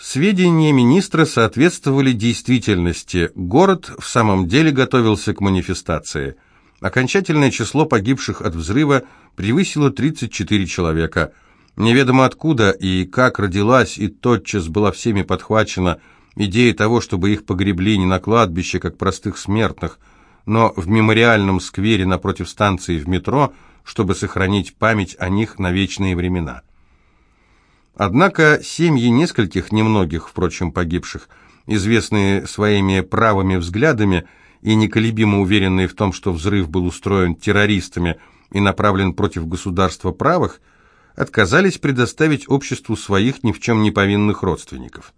Сведения министра соответствовали действительности. Город в самом деле готовился к манифестации. Окончательное число погибших от взрыва превысило 34 человека. Неведомо откуда и как родилась и тотчас была всеми подхвачена идея того, чтобы их погребли не на кладбище, как простых смертных, но в мемориальном сквере напротив станции в метро, чтобы сохранить память о них на вечные времена. Однако семьи нескольких, немногих, впрочем, погибших, известные своими правыми взглядами и неколебимо уверенные в том, что взрыв был устроен террористами и направлен против государства правых, отказались предоставить обществу своих ни в чем не повинных родственников.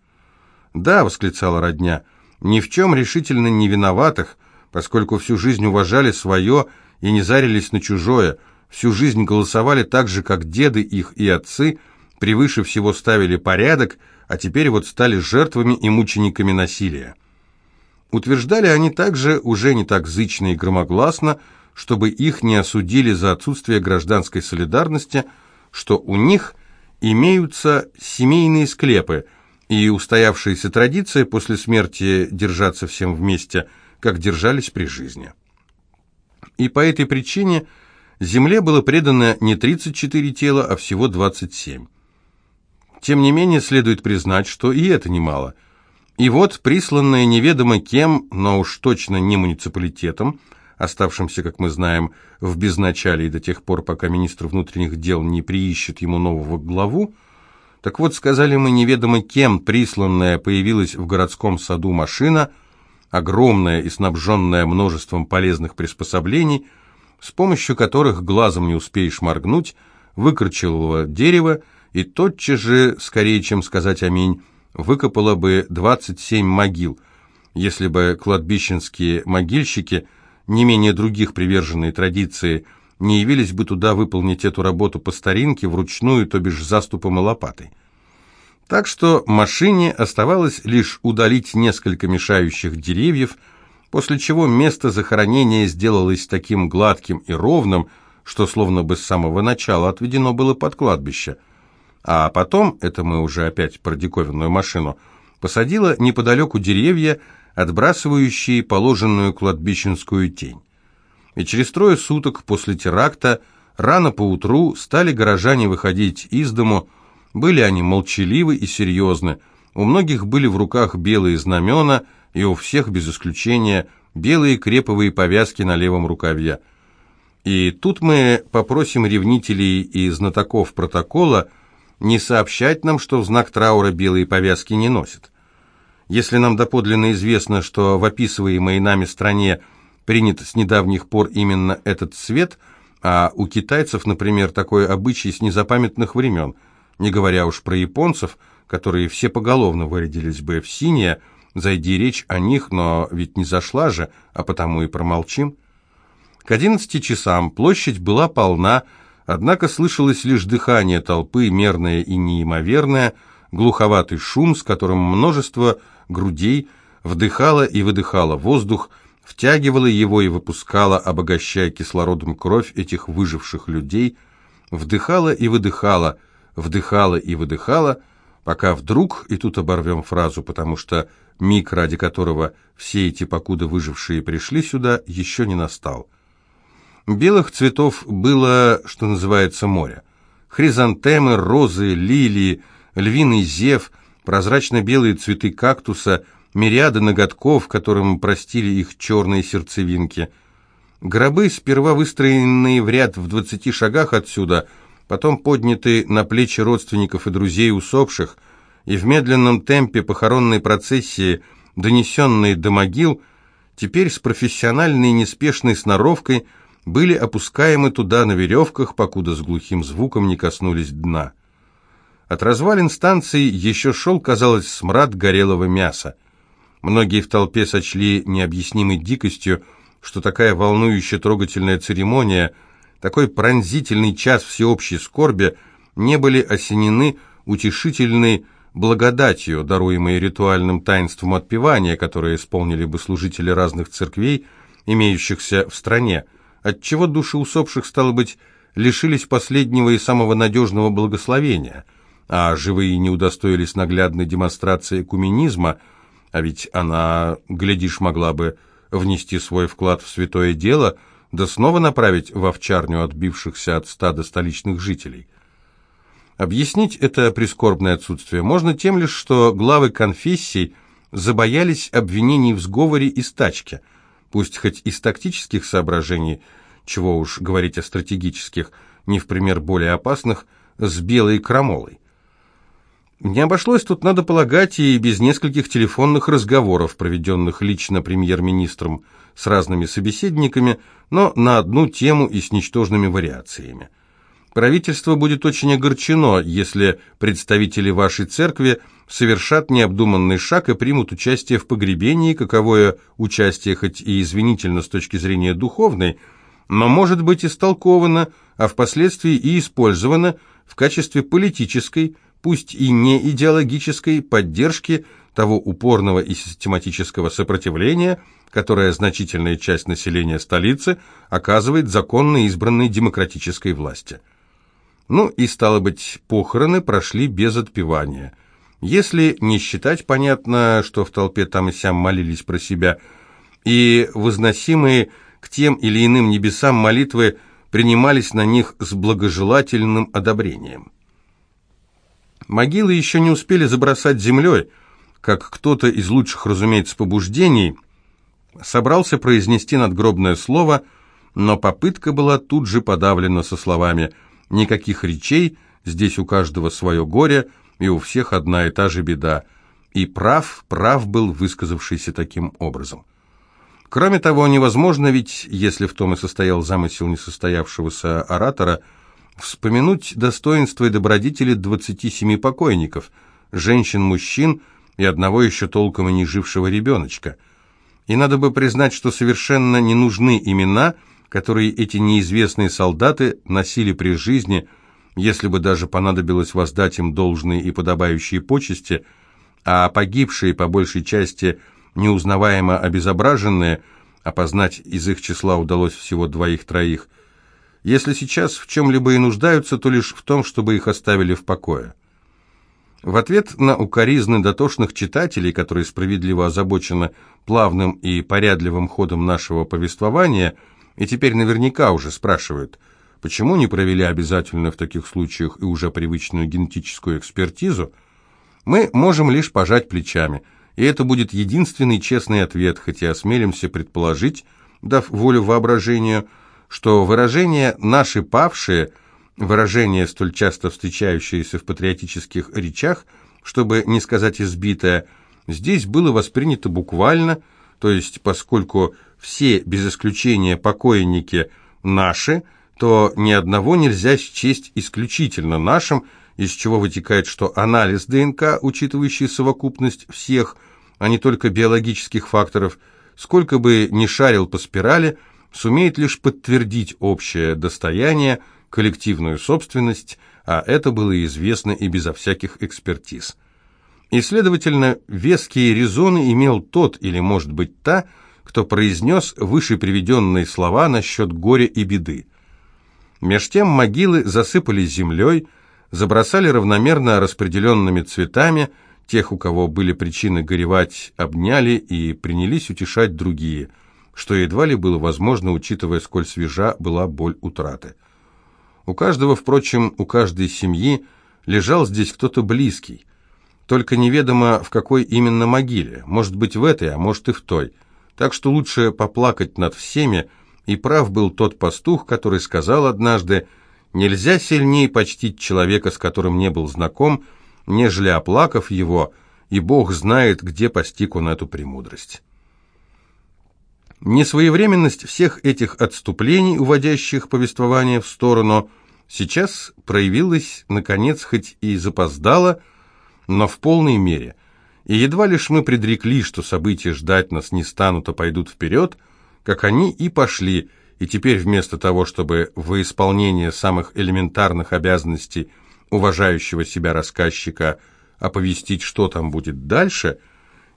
«Да», — восклицала родня, — «ни в чем решительно не виноватых, поскольку всю жизнь уважали свое и не зарились на чужое, всю жизнь голосовали так же, как деды их и отцы, превыше всего ставили порядок, а теперь вот стали жертвами и мучениками насилия. Утверждали они также, уже не так зычно и громогласно, чтобы их не осудили за отсутствие гражданской солидарности, что у них имеются семейные склепы и устоявшаяся традиция после смерти держаться всем вместе, как держались при жизни. И по этой причине земле было предано не 34 тела, а всего 27. Тем не менее, следует признать, что и это немало. И вот присланная неведомо кем, но уж точно не муниципалитетом, оставшимся, как мы знаем, в безначалии до тех пор, пока министр внутренних дел не приищет ему нового главу, так вот, сказали мы неведомо кем, присланная появилась в городском саду машина, огромная и снабженная множеством полезных приспособлений, с помощью которых глазом не успеешь моргнуть, выкорчевала дерево, и тотчас же, скорее чем сказать «Аминь», выкопала бы 27 могил, если бы кладбищенские могильщики, не менее других приверженной традиции, не явились бы туда выполнить эту работу по старинке, вручную, то бишь заступом и лопатой. Так что машине оставалось лишь удалить несколько мешающих деревьев, после чего место захоронения сделалось таким гладким и ровным, что словно бы с самого начала отведено было под кладбище – а потом, это мы уже опять про диковинную машину, посадила неподалеку деревья, отбрасывающие положенную кладбищенскую тень. И через трое суток после теракта, рано поутру, стали горожане выходить из дому, были они молчаливы и серьезны, у многих были в руках белые знамена, и у всех, без исключения, белые креповые повязки на левом рукаве. И тут мы попросим ревнителей и знатоков протокола – не сообщать нам, что в знак траура белые повязки не носят. Если нам доподлинно известно, что в описываемой нами стране принят с недавних пор именно этот цвет, а у китайцев, например, такой обычай с незапамятных времен, не говоря уж про японцев, которые все поголовно вырядились бы в синее, зайди речь о них, но ведь не зашла же, а потому и промолчим. К одиннадцати часам площадь была полна, Однако слышалось лишь дыхание толпы, мерное и неимоверное, глуховатый шум, с которым множество грудей вдыхало и выдыхало воздух, втягивало его и выпускало, обогащая кислородом кровь этих выживших людей, вдыхало и выдыхало, вдыхало и выдыхало, пока вдруг, и тут оборвем фразу, потому что миг, ради которого все эти покуда выжившие пришли сюда, еще не настал – Белых цветов было, что называется, море. Хризантемы, розы, лилии, львиный зев, прозрачно-белые цветы кактуса, мириады ноготков, которым простили их черные сердцевинки. Гробы, сперва выстроенные в ряд в двадцати шагах отсюда, потом подняты на плечи родственников и друзей усопших, и в медленном темпе похоронной процессии, донесенные до могил, теперь с профессиональной неспешной сноровкой – были опускаемы туда на веревках, покуда с глухим звуком не коснулись дна. От развалин станции еще шел, казалось, смрад горелого мяса. Многие в толпе сочли необъяснимой дикостью, что такая волнующая трогательная церемония, такой пронзительный час всеобщей скорби не были осенены утешительной благодатью, даруемой ритуальным таинством отпевания, которое исполнили бы служители разных церквей, имеющихся в стране – отчего души усопших, стало быть, лишились последнего и самого надежного благословения, а живые не удостоились наглядной демонстрации куминизма, а ведь она, глядишь, могла бы внести свой вклад в святое дело, да снова направить в овчарню отбившихся от стада столичных жителей. Объяснить это прискорбное отсутствие можно тем лишь, что главы конфессий забоялись обвинений в сговоре и стачке, пусть хоть из тактических соображений, чего уж говорить о стратегических, не в пример более опасных, с белой крамолой. Не обошлось тут, надо полагать, и без нескольких телефонных разговоров, проведенных лично премьер-министром с разными собеседниками, но на одну тему и с ничтожными вариациями. Правительство будет очень огорчено, если представители вашей церкви совершат необдуманный шаг и примут участие в погребении, каковое участие хоть и извинительно с точки зрения духовной, но может быть истолковано, а впоследствии и использовано в качестве политической, пусть и не идеологической, поддержки того упорного и систематического сопротивления, которое значительная часть населения столицы оказывает законно избранной демократической власти. Ну и, стало быть, похороны прошли без отпевания. Если не считать, понятно, что в толпе там и сям молились про себя, и возносимые к тем или иным небесам молитвы принимались на них с благожелательным одобрением. Могилы еще не успели забросать землей, как кто-то из лучших, разумеется, побуждений собрался произнести надгробное слово, но попытка была тут же подавлена со словами «Святой». Никаких речей, здесь у каждого свое горе, и у всех одна и та же беда. И прав, прав был высказавшийся таким образом. Кроме того, невозможно ведь, если в том и состоял замысел несостоявшегося оратора, вспомянуть достоинства и добродетели 27 покойников, женщин, мужчин и одного еще толком и не жившего ребеночка. И надо бы признать, что совершенно не нужны имена – которые эти неизвестные солдаты носили при жизни, если бы даже понадобилось воздать им должные и подобающие почести, а погибшие, по большей части, неузнаваемо обезображенные, опознать из их числа удалось всего двоих-троих, если сейчас в чем-либо и нуждаются, то лишь в том, чтобы их оставили в покое. В ответ на укоризны дотошных читателей, которые справедливо озабочены плавным и порядливым ходом нашего повествования – и теперь наверняка уже спрашивают, почему не провели обязательно в таких случаях и уже привычную генетическую экспертизу, мы можем лишь пожать плечами, и это будет единственный честный ответ, хотя осмелимся предположить, дав волю воображению, что выражение «наши павшие», выражение, столь часто встречающееся в патриотических речах, чтобы не сказать избитое, здесь было воспринято буквально, то есть поскольку все, без исключения покойники, наши, то ни одного нельзя счесть исключительно нашим, из чего вытекает, что анализ ДНК, учитывающий совокупность всех, а не только биологических факторов, сколько бы ни шарил по спирали, сумеет лишь подтвердить общее достояние, коллективную собственность, а это было известно и безо всяких экспертиз. И, следовательно, веские резоны имел тот или, может быть, та, кто произнес выше приведенные слова насчет горя и беды. Меж тем могилы засыпали землей, забросали равномерно распределенными цветами, тех, у кого были причины горевать, обняли и принялись утешать другие, что едва ли было возможно, учитывая, сколь свежа была боль утраты. У каждого, впрочем, у каждой семьи лежал здесь кто-то близкий, только неведомо в какой именно могиле, может быть в этой, а может и в той – так что лучше поплакать над всеми, и прав был тот пастух, который сказал однажды, «Нельзя сильнее почтить человека, с которым не был знаком, нежели оплакав его, и Бог знает, где постиг он эту премудрость». Несвоевременность всех этих отступлений, уводящих повествование в сторону, сейчас проявилась, наконец, хоть и запоздала, но в полной мере. И едва лишь мы предрекли, что события ждать нас не станут, а пойдут вперед, как они и пошли, и теперь вместо того, чтобы во исполнение самых элементарных обязанностей уважающего себя рассказчика оповестить, что там будет дальше,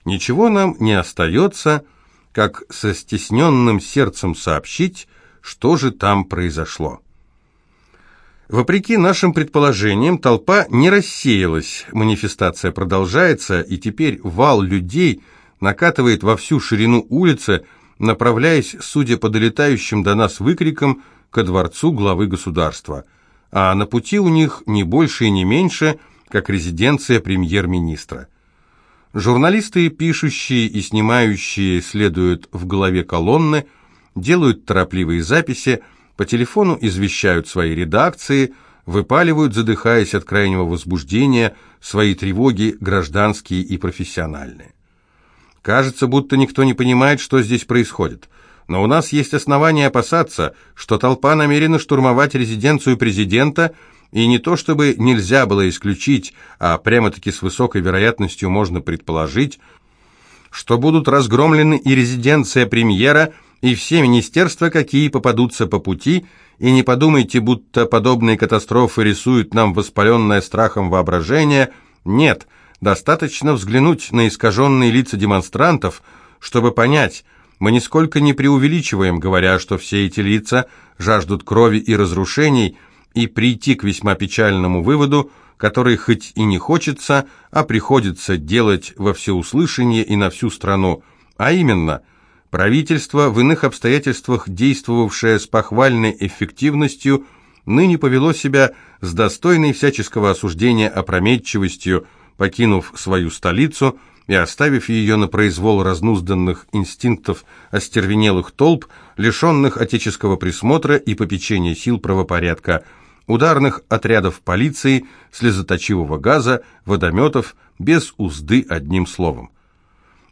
ничего нам не остается, как со стесненным сердцем сообщить, что же там произошло. Вопреки нашим предположениям, толпа не рассеялась, манифестация продолжается, и теперь вал людей накатывает во всю ширину улицы, направляясь, судя по долетающим до нас выкрикам, ко дворцу главы государства. А на пути у них не больше и не меньше, как резиденция премьер-министра. Журналисты, пишущие и снимающие, следуют в голове колонны, делают торопливые записи, по телефону извещают свои редакции, выпаливают, задыхаясь от крайнего возбуждения, свои тревоги гражданские и профессиональные. Кажется, будто никто не понимает, что здесь происходит. Но у нас есть основания опасаться, что толпа намерена штурмовать резиденцию президента, и не то чтобы нельзя было исключить, а прямо-таки с высокой вероятностью можно предположить, что будут разгромлены и резиденция премьера, и все министерства, какие попадутся по пути, и не подумайте, будто подобные катастрофы рисуют нам воспаленное страхом воображение. Нет, достаточно взглянуть на искаженные лица демонстрантов, чтобы понять, мы нисколько не преувеличиваем, говоря, что все эти лица жаждут крови и разрушений, и прийти к весьма печальному выводу, который хоть и не хочется, а приходится делать во всеуслышание и на всю страну, а именно – Правительство, в иных обстоятельствах действовавшее с похвальной эффективностью, ныне повело себя с достойной всяческого осуждения опрометчивостью, покинув свою столицу и оставив ее на произвол разнузданных инстинктов остервенелых толп, лишенных отеческого присмотра и попечения сил правопорядка, ударных отрядов полиции, слезоточивого газа, водометов, без узды одним словом.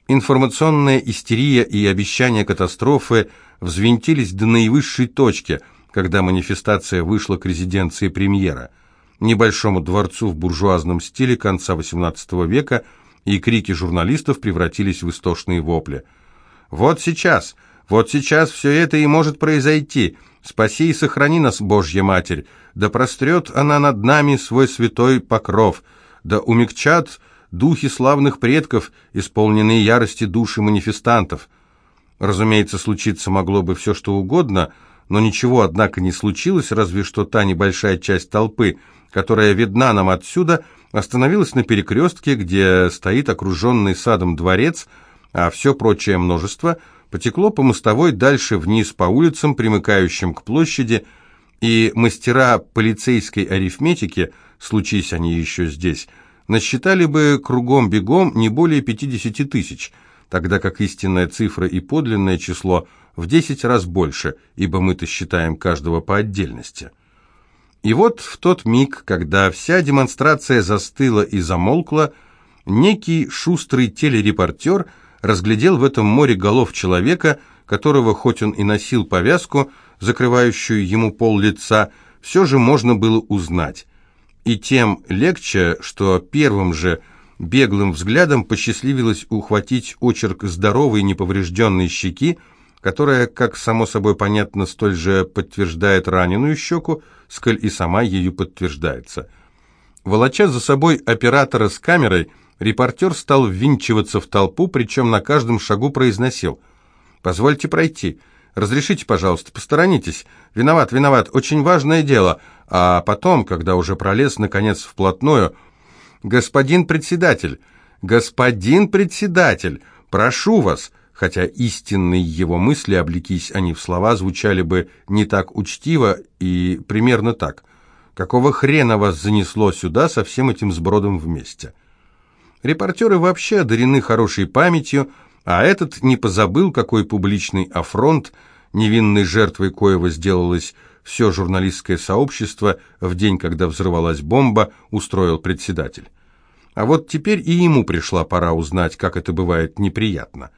Информационная истерия и обещания катастрофы взвинтились до наивысшей точки, когда манифестация вышла к резиденции премьера, небольшому дворцу в буржуазном стиле конца XVIII века, и крики журналистов превратились в истошные вопли. «Вот сейчас, вот сейчас все это и может произойти. Спаси и сохрани нас, Божья Матерь, да прострет она над нами свой святой покров, да умягчат духи славных предков, исполненные ярости души манифестантов. Разумеется, случиться могло бы все, что угодно, но ничего, однако, не случилось, разве что та небольшая часть толпы, которая видна нам отсюда, остановилась на перекрестке, где стоит окруженный садом дворец, а все прочее множество потекло по мостовой дальше вниз по улицам, примыкающим к площади, и мастера полицейской арифметики, случись они еще здесь, насчитали бы кругом-бегом не более 50 тысяч, тогда как истинная цифра и подлинное число в 10 раз больше, ибо мы-то считаем каждого по отдельности. И вот в тот миг, когда вся демонстрация застыла и замолкла, некий шустрый телерепортер разглядел в этом море голов человека, которого, хоть он и носил повязку, закрывающую ему пол лица, все же можно было узнать и тем легче, что первым же беглым взглядом посчастливилось ухватить очерк здоровой неповрежденной щеки, которая, как само собой понятно, столь же подтверждает раненую щеку, сколь и сама ею подтверждается. Волоча за собой оператора с камерой, репортер стал ввинчиваться в толпу, причем на каждом шагу произносил «Позвольте пройти», «Разрешите, пожалуйста, посторонитесь. Виноват, виноват, очень важное дело». А потом, когда уже пролез, наконец, вплотную, «Господин председатель, господин председатель, прошу вас», хотя истинные его мысли, облекись они в слова, звучали бы не так учтиво и примерно так. «Какого хрена вас занесло сюда со всем этим сбродом вместе?» Репортеры вообще одарены хорошей памятью, а этот не позабыл, какой публичный афронт невинной жертвой коего сделалось все журналистское сообщество в день, когда взорвалась бомба, устроил председатель. А вот теперь и ему пришла пора узнать, как это бывает неприятно.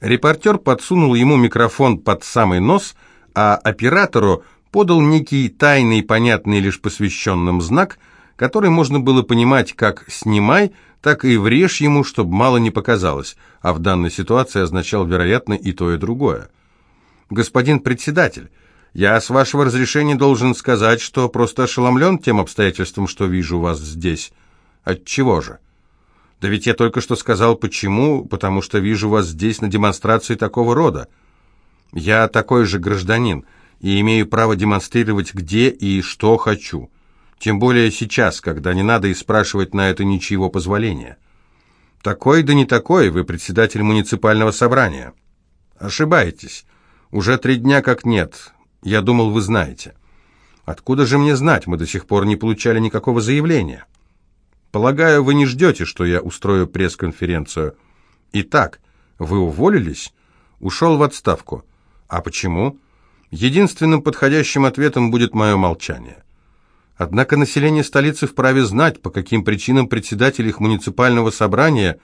Репортер подсунул ему микрофон под самый нос, а оператору подал некий тайный, понятный лишь посвященным знак, который можно было понимать как «снимай», так и врежь ему, чтобы мало не показалось, а в данной ситуации означал, вероятно, и то, и другое. «Господин председатель, я, с вашего разрешения, должен сказать, что просто ошеломлен тем обстоятельством, что вижу вас здесь. Отчего же?» «Да ведь я только что сказал, почему, потому что вижу вас здесь на демонстрации такого рода. Я такой же гражданин, и имею право демонстрировать, где и что хочу. Тем более сейчас, когда не надо и спрашивать на это ничего позволения. Такой да не такой, вы председатель муниципального собрания. Ошибаетесь. Уже три дня как нет. Я думал, вы знаете. Откуда же мне знать? Мы до сих пор не получали никакого заявления. Полагаю, вы не ждете, что я устрою пресс-конференцию. Итак, вы уволились? Ушел в отставку. А почему? Единственным подходящим ответом будет мое молчание. Однако население столицы вправе знать, по каким причинам председатель их муниципального собрания,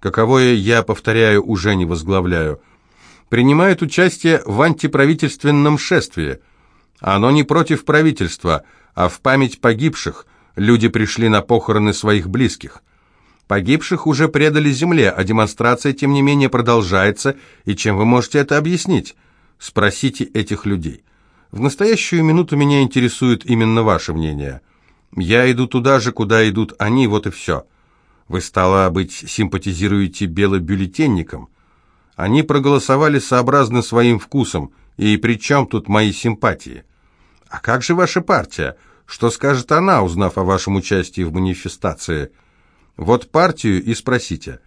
каковое я, повторяю, уже не возглавляю, принимает участие в антиправительственном шествии. Оно не против правительства, а в память погибших. Люди пришли на похороны своих близких. Погибших уже предали земле, а демонстрация, тем не менее, продолжается, и чем вы можете это объяснить? Спросите этих людей. В настоящую минуту меня интересует именно ваше мнение. Я иду туда же, куда идут они, вот и все. Вы, стало быть, симпатизируете белобюллетенникам. Они проголосовали сообразно своим вкусом, и при чем тут мои симпатии? А как же ваша партия? Что скажет она, узнав о вашем участии в манифестации? Вот партию и спросите.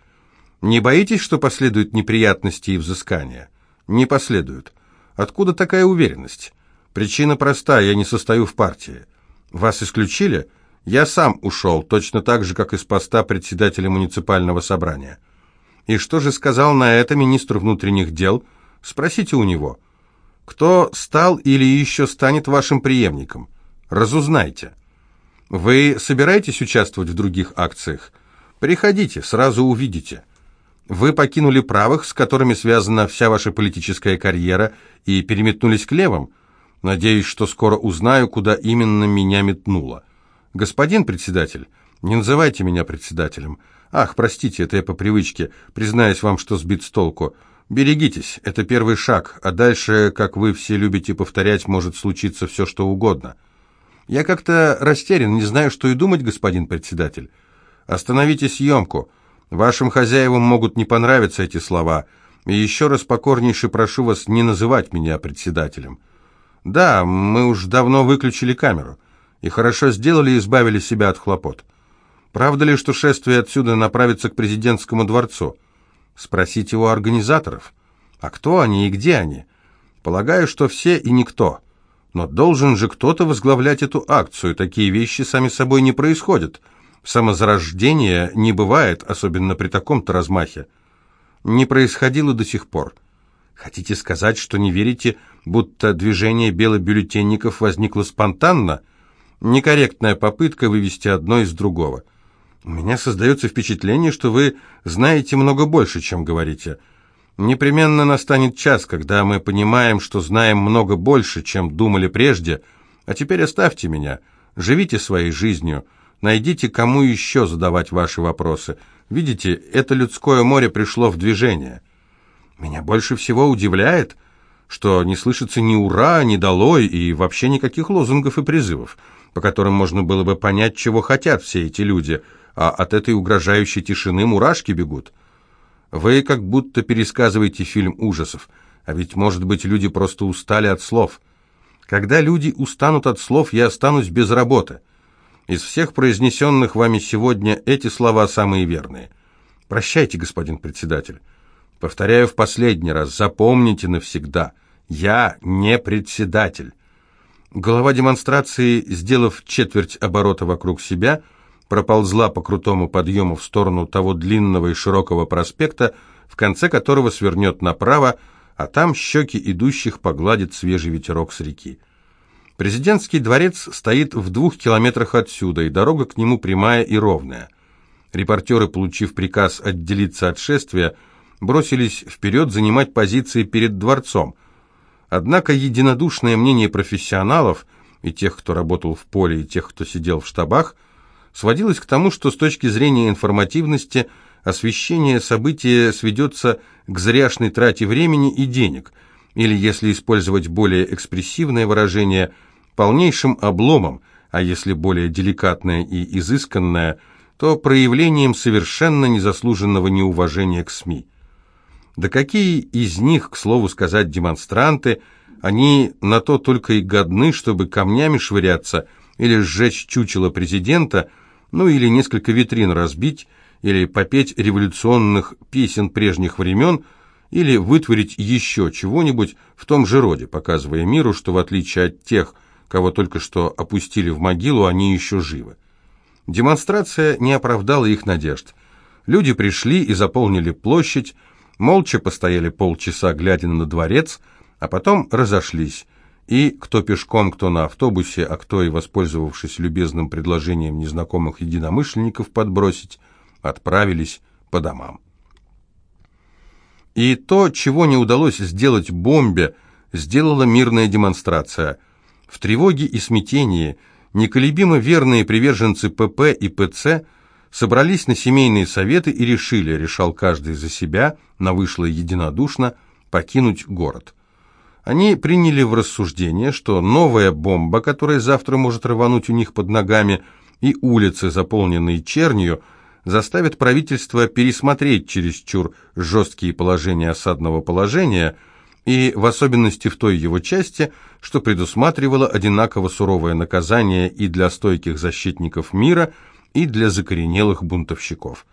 Не боитесь, что последуют неприятности и взыскания? Не последуют. Откуда такая уверенность? Причина проста, я не состою в партии. Вас исключили? Я сам ушел, точно так же, как из поста председателя муниципального собрания. И что же сказал на это министр внутренних дел? Спросите у него. Кто стал или еще станет вашим преемником? Разузнайте. Вы собираетесь участвовать в других акциях? Приходите, сразу увидите. Вы покинули правых, с которыми связана вся ваша политическая карьера, и переметнулись к левым – Надеюсь, что скоро узнаю, куда именно меня метнуло. Господин председатель, не называйте меня председателем. Ах, простите, это я по привычке. Признаюсь вам, что сбит с толку. Берегитесь, это первый шаг, а дальше, как вы все любите повторять, может случиться все, что угодно. Я как-то растерян, не знаю, что и думать, господин председатель. Остановите съемку. Вашим хозяевам могут не понравиться эти слова. И еще раз покорнейше прошу вас не называть меня председателем. «Да, мы уж давно выключили камеру. И хорошо сделали избавили себя от хлопот. Правда ли, что шествие отсюда направится к президентскому дворцу? Спросите у организаторов. А кто они и где они? Полагаю, что все и никто. Но должен же кто-то возглавлять эту акцию. Такие вещи сами собой не происходят. Самозарождение не бывает, особенно при таком-то размахе. Не происходило до сих пор. Хотите сказать, что не верите, будто движение белобюллетенников возникло спонтанно? Некорректная попытка вывести одно из другого. У меня создается впечатление, что вы знаете много больше, чем говорите. Непременно настанет час, когда мы понимаем, что знаем много больше, чем думали прежде. А теперь оставьте меня. Живите своей жизнью. Найдите, кому еще задавать ваши вопросы. Видите, это людское море пришло в движение. Меня больше всего удивляет, что не слышится ни «ура», ни «долой» и вообще никаких лозунгов и призывов, по которым можно было бы понять, чего хотят все эти люди, а от этой угрожающей тишины мурашки бегут. Вы как будто пересказываете фильм ужасов, а ведь, может быть, люди просто устали от слов. Когда люди устанут от слов, я останусь без работы. Из всех произнесенных вами сегодня эти слова самые верные. Прощайте, господин председатель. Повторяю в последний раз, запомните навсегда, я не председатель. Голова демонстрации, сделав четверть оборота вокруг себя, проползла по крутому подъему в сторону того длинного и широкого проспекта, в конце которого свернет направо, а там щеки идущих погладит свежий ветерок с реки. Президентский дворец стоит в двух километрах отсюда, и дорога к нему прямая и ровная. Репортеры, получив приказ отделиться от шествия, бросились вперед занимать позиции перед дворцом. Однако единодушное мнение профессионалов, и тех, кто работал в поле, и тех, кто сидел в штабах, сводилось к тому, что с точки зрения информативности освещение события сведется к зряшной трате времени и денег, или, если использовать более экспрессивное выражение, полнейшим обломом, а если более деликатное и изысканное, то проявлением совершенно незаслуженного неуважения к СМИ. Да какие из них, к слову сказать, демонстранты, Они на то только и годны, чтобы камнями швыряться или сжечь чучело президента, ну или несколько витрин разбить, или попеть революционных песен прежних времен, или вытворить еще чего-нибудь в том же роде, показывая миру, что в отличие от тех, кого только что опустили в могилу, они еще живы. Демонстрация не оправдала их надежд. Люди пришли и заполнили площадь, молча постояли полчаса, глядя на дворец, а потом разошлись, и кто пешком, кто на автобусе, а кто и воспользовавшись любезным предложением незнакомых единомышленников подбросить, отправились по домам. И то, чего не удалось сделать бомбе, сделала мирная демонстрация. В тревоге и смятении неколебимо верные приверженцы ПП и ПЦ собрались на семейные советы и решили, решал каждый за себя, на вышло единодушно, покинуть город. Они приняли в рассуждение, что новая бомба, которая завтра может рвануть у них под ногами, и улицы, заполненные чернью, заставит правительство пересмотреть чересчур жесткие положения осадного положения и в особенности в той его части, что предусматривало одинаково суровое наказание и для стойких защитников мира, и для закоренелых бунтовщиков.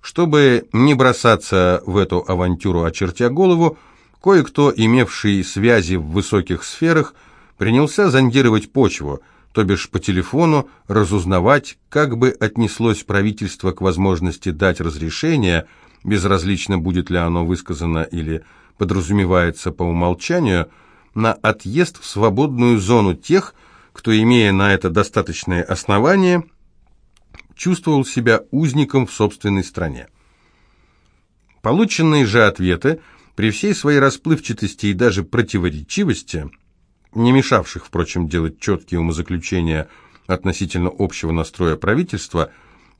Чтобы не бросаться в эту авантюру, очертя голову, кое-кто, имевший связи в высоких сферах, принялся зондировать почву – то бишь по телефону, разузнавать, как бы отнеслось правительство к возможности дать разрешение, безразлично будет ли оно высказано или подразумевается по умолчанию, на отъезд в свободную зону тех, кто, имея на это достаточное основание, чувствовал себя узником в собственной стране. Полученные же ответы, при всей своей расплывчатости и даже противоречивости – не мешавших, впрочем, делать четкие умозаключения относительно общего настроя правительства,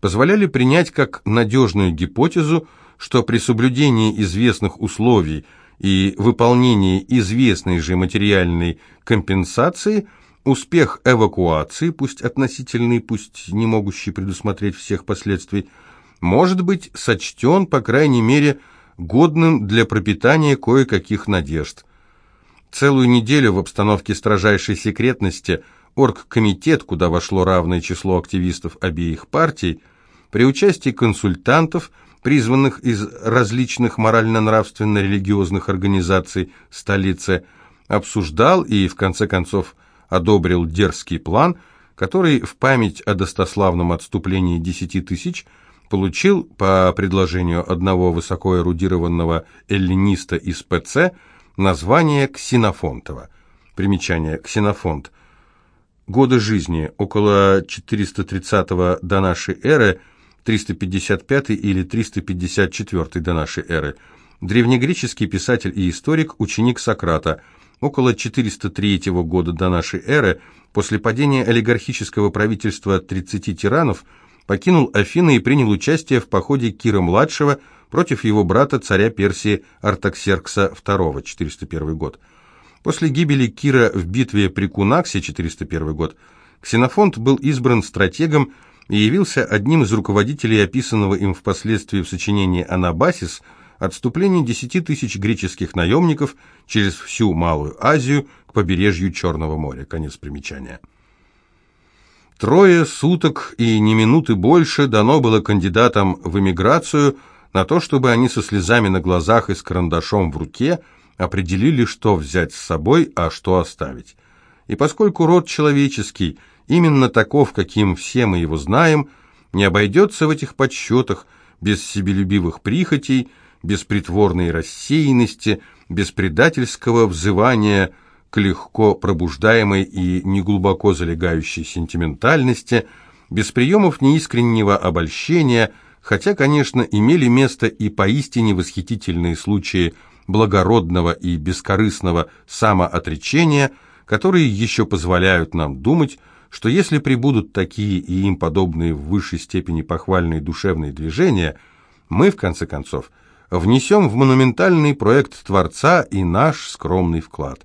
позволяли принять как надежную гипотезу, что при соблюдении известных условий и выполнении известной же материальной компенсации успех эвакуации, пусть относительный, пусть не могущий предусмотреть всех последствий, может быть сочтен, по крайней мере, годным для пропитания кое-каких надежд – Целую неделю в обстановке строжайшей секретности оргкомитет, куда вошло равное число активистов обеих партий, при участии консультантов, призванных из различных морально-нравственно-религиозных организаций столицы, обсуждал и, в конце концов, одобрил дерзкий план, который в память о достославном отступлении десяти тысяч получил, по предложению одного высокоэрудированного эллиниста из ПЦ, Название Ксенофонтова. Примечание. Ксенофонт. Годы жизни. Около 430 до нашей эры, 355 или 354 до нашей эры. Древнегреческий писатель и историк, ученик Сократа. Около 403 года до нашей эры, после падения олигархического правительства 30 тиранов, покинул Афины и принял участие в походе Кира-младшего – против его брата, царя Персии Артаксеркса II, 401 год. После гибели Кира в битве при Кунаксе, 401 год, Ксенофонт был избран стратегом и явился одним из руководителей описанного им впоследствии в сочинении «Анабасис» отступления 10 тысяч греческих наемников через всю Малую Азию к побережью Черного моря. Конец примечания. Трое суток и не минуты больше дано было кандидатам в эмиграцию – на то, чтобы они со слезами на глазах и с карандашом в руке определили, что взять с собой, а что оставить. И поскольку род человеческий именно таков, каким все мы его знаем, не обойдется в этих подсчетах без себелюбивых прихотей, без притворной рассеянности, без предательского взывания к легко пробуждаемой и неглубоко залегающей сентиментальности, без приемов неискреннего обольщения – хотя, конечно, имели место и поистине восхитительные случаи благородного и бескорыстного самоотречения, которые еще позволяют нам думать, что если прибудут такие и им подобные в высшей степени похвальные душевные движения, мы, в конце концов, внесем в монументальный проект Творца и наш скромный вклад.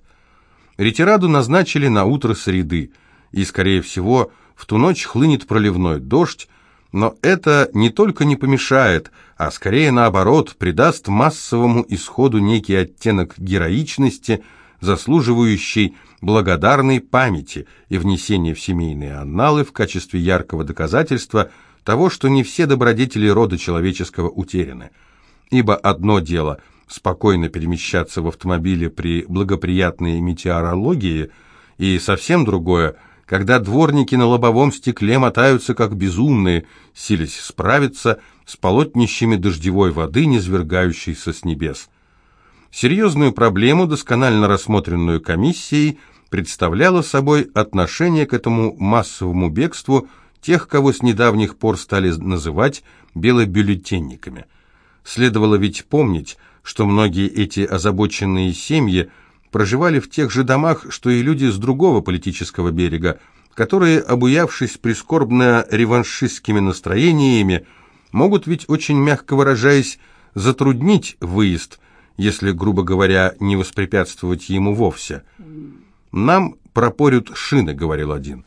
Ретираду назначили на утро среды, и, скорее всего, в ту ночь хлынет проливной дождь, но это не только не помешает, а скорее наоборот придаст массовому исходу некий оттенок героичности, заслуживающей благодарной памяти и внесения в семейные анналы в качестве яркого доказательства того, что не все добродетели рода человеческого утеряны. Ибо одно дело – спокойно перемещаться в автомобиле при благоприятной метеорологии, и совсем другое – когда дворники на лобовом стекле мотаются как безумные, силясь справиться с полотнищами дождевой воды, низвергающейся с небес. Серьезную проблему, досконально рассмотренную комиссией, представляло собой отношение к этому массовому бегству тех, кого с недавних пор стали называть белобюллетенниками. Следовало ведь помнить, что многие эти озабоченные семьи проживали в тех же домах, что и люди с другого политического берега, которые, обуявшись прискорбно реваншистскими настроениями, могут ведь, очень мягко выражаясь, затруднить выезд, если, грубо говоря, не воспрепятствовать ему вовсе. «Нам пропорют шины», — говорил один.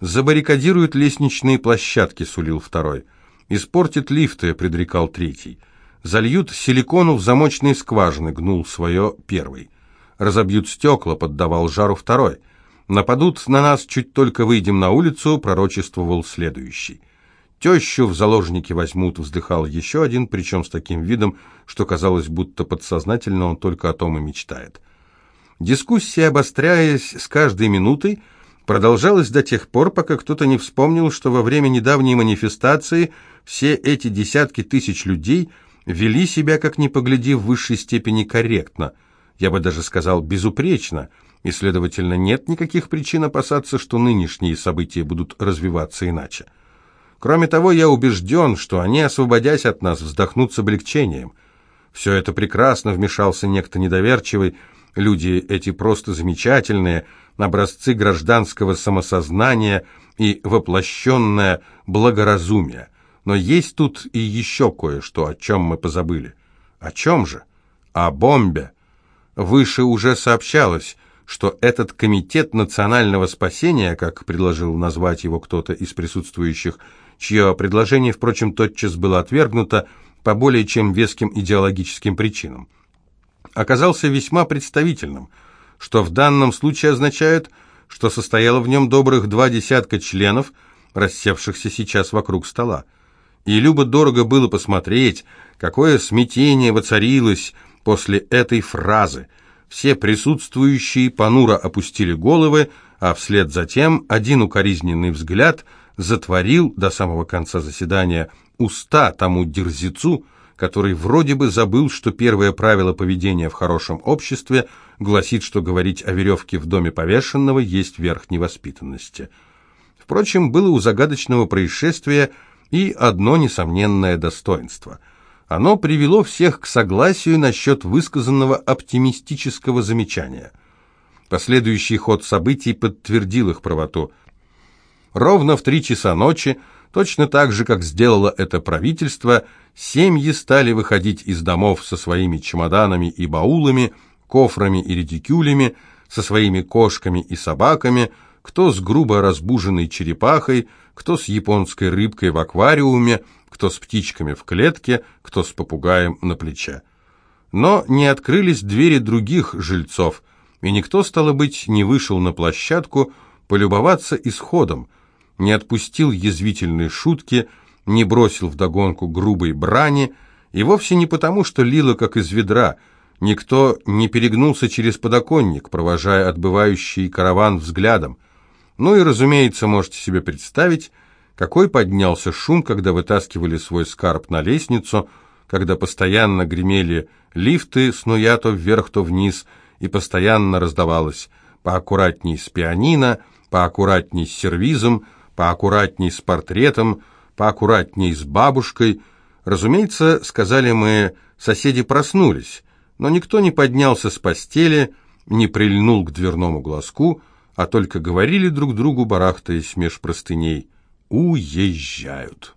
«Забаррикадируют лестничные площадки», — сулил второй. «Испортят лифты», — предрекал третий. «Зальют силикону в замочные скважины», — гнул свое первый. «Разобьют стекла», — поддавал жару второй. «Нападут на нас, чуть только выйдем на улицу», — пророчествовал следующий. «Тещу в заложники возьмут», — вздыхал еще один, причем с таким видом, что казалось, будто подсознательно он только о том и мечтает. Дискуссия, обостряясь с каждой минутой, продолжалась до тех пор, пока кто-то не вспомнил, что во время недавней манифестации все эти десятки тысяч людей вели себя, как ни погляди, в высшей степени корректно, я бы даже сказал, безупречно, и, следовательно, нет никаких причин опасаться, что нынешние события будут развиваться иначе. Кроме того, я убежден, что они, освободясь от нас, вздохнут с облегчением. Все это прекрасно, вмешался некто недоверчивый. Люди эти просто замечательные, образцы гражданского самосознания и воплощенное благоразумие. Но есть тут и еще кое-что, о чем мы позабыли. О чем же? О бомбе. Выше уже сообщалось, что этот комитет национального спасения, как предложил назвать его кто-то из присутствующих, чье предложение, впрочем, тотчас было отвергнуто по более чем веским идеологическим причинам. Оказался весьма представительным, что в данном случае означает, что состояло в нем добрых два десятка членов, рассевшихся сейчас вокруг стола. И любо-дорого было посмотреть, какое смятение воцарилось после этой фразы. Все присутствующие понуро опустили головы, а вслед за тем один укоризненный взгляд – затворил до самого конца заседания уста тому дерзецу, который вроде бы забыл, что первое правило поведения в хорошем обществе гласит, что говорить о веревке в доме повешенного есть верх невоспитанности. Впрочем, было у загадочного происшествия и одно несомненное достоинство. Оно привело всех к согласию насчет высказанного оптимистического замечания. Последующий ход событий подтвердил их правоту – Ровно в три часа ночи, точно так же, как сделало это правительство, семьи стали выходить из домов со своими чемоданами и баулами, кофрами и редикюлями, со своими кошками и собаками, кто с грубо разбуженной черепахой, кто с японской рыбкой в аквариуме, кто с птичками в клетке, кто с попугаем на плече. Но не открылись двери других жильцов, и никто, стало быть, не вышел на площадку полюбоваться исходом, не отпустил язвительные шутки, не бросил вдогонку грубой брани, и вовсе не потому, что лило как из ведра, никто не перегнулся через подоконник, провожая отбывающий караван взглядом. Ну и, разумеется, можете себе представить, какой поднялся шум, когда вытаскивали свой скарб на лестницу, когда постоянно гремели лифты, снуя то вверх, то вниз, и постоянно раздавалось «поаккуратней с пианино», «поаккуратней с сервизом», поаккуратней с портретом, поаккуратней с бабушкой. Разумеется, сказали мы, соседи проснулись, но никто не поднялся с постели, не прильнул к дверному глазку, а только говорили друг другу, барахтаясь меж простыней, «Уезжают».